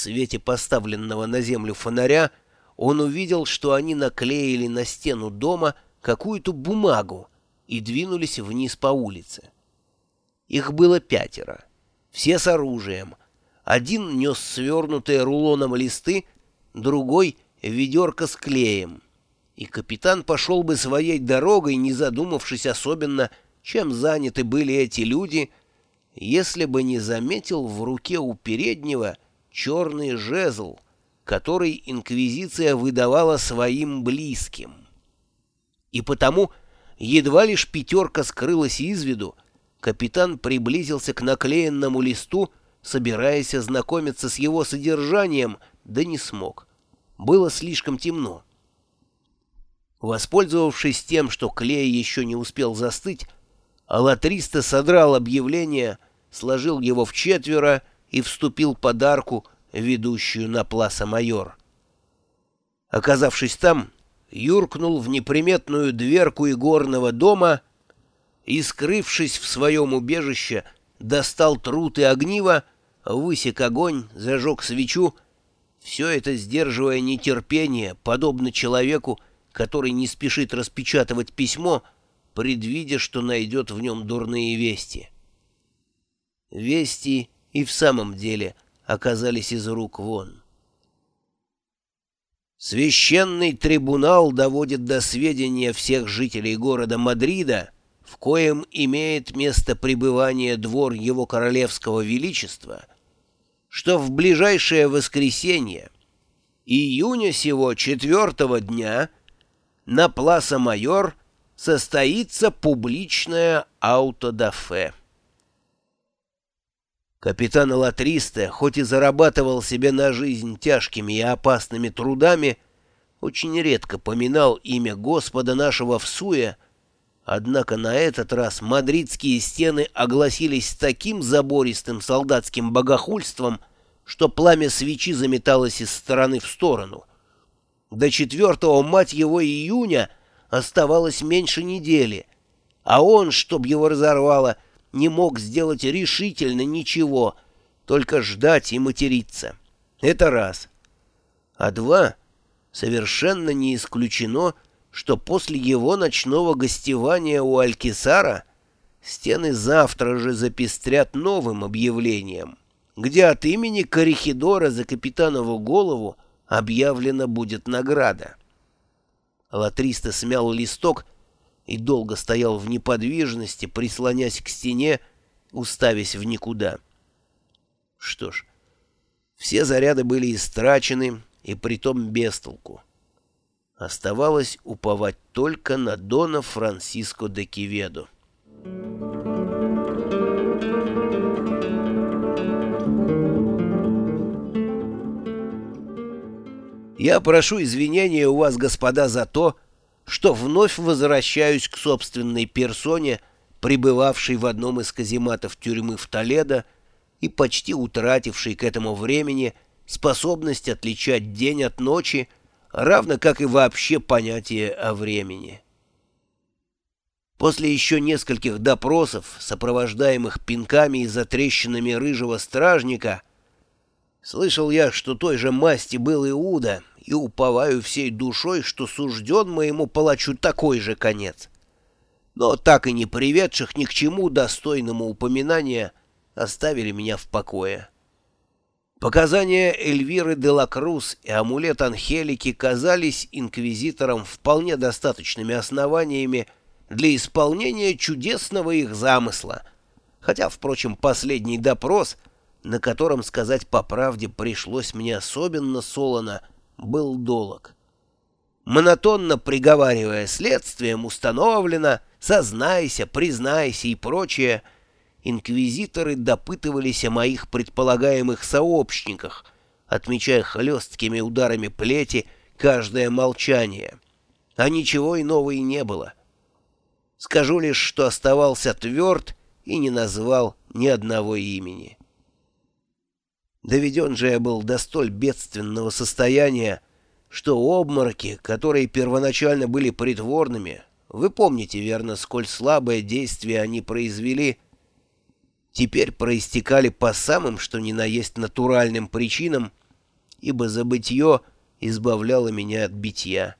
свете поставленного на землю фонаря он увидел, что они наклеили на стену дома какую-то бумагу и двинулись вниз по улице. Их было пятеро, все с оружием. Один нес свернутые рулоном листы, другой — ведерко с клеем. И капитан пошел бы своей дорогой, не задумавшись особенно, чем заняты были эти люди, если бы не заметил в руке у переднего черный жезл, который инквизиция выдавала своим близким. И потому, едва лишь пятерка скрылась из виду, капитан приблизился к наклеенному листу, собираясь ознакомиться с его содержанием, да не смог. Было слишком темно. Воспользовавшись тем, что клей еще не успел застыть, Аллатриста содрал объявление, сложил его в четверо и вступил под арку, ведущую на Пласа Майор. Оказавшись там, юркнул в неприметную дверку игорного дома и, скрывшись в своем убежище, достал труд и огниво, высек огонь, зажег свечу, все это сдерживая нетерпение, подобно человеку, который не спешит распечатывать письмо, предвидя, что найдет в нем дурные вести. Вести и в самом деле оказались из рук вон. Священный трибунал доводит до сведения всех жителей города Мадрида, в коем имеет место пребывание двор его королевского величества, что в ближайшее воскресенье, июня сего четвертого дня, на Пласа Майор состоится публичное аутодафе. Капитан Латристе, хоть и зарабатывал себе на жизнь тяжкими и опасными трудами, очень редко поминал имя Господа нашего в суе, однако на этот раз мадридские стены огласились таким забористым солдатским богохульством, что пламя свечи заметалось из стороны в сторону. До 4 мать его июня оставалось меньше недели, а он, чтоб его разорвало, — не мог сделать решительно ничего, только ждать и материться. Это раз. А два, совершенно не исключено, что после его ночного гостевания у Алькисара стены завтра же запестрят новым объявлением, где от имени Корихидора за капитанову голову объявлена будет награда. Латриста смял листок и долго стоял в неподвижности, прислонясь к стене, уставясь в никуда. Что ж, все заряды были истрачены, и притом без толку. Оставалось уповать только на Дона Франсиско де Киведо. Я прошу извинения у вас, господа, за то, что вновь возвращаюсь к собственной персоне, пребывавшей в одном из казематов тюрьмы в Толедо и почти утратившей к этому времени способность отличать день от ночи, равно как и вообще понятие о времени. После еще нескольких допросов, сопровождаемых пинками и затрещинами рыжего стражника, слышал я, что той же масти был Иуда, и уповаю всей душой, что сужден моему палачу такой же конец. Но так и не приведших ни к чему достойному упоминания оставили меня в покое. Показания Эльвиры де ла Круз и амулет Анхелики казались инквизиторам вполне достаточными основаниями для исполнения чудесного их замысла, хотя, впрочем, последний допрос, на котором, сказать по правде, пришлось мне особенно солоно, был долог. Монотонно приговаривая следствием, установлено «сознайся», «признайся» и прочее, инквизиторы допытывались о моих предполагаемых сообщниках, отмечая хлесткими ударами плети каждое молчание. А ничего иного и не было. Скажу лишь, что оставался тверд и не назвал ни одного имени. Доведен же я был до столь бедственного состояния, что обмороки, которые первоначально были притворными, вы помните верно, сколь слабое действие они произвели, теперь проистекали по самым, что ни на есть натуральным причинам ибо забытье избавляло меня от битья.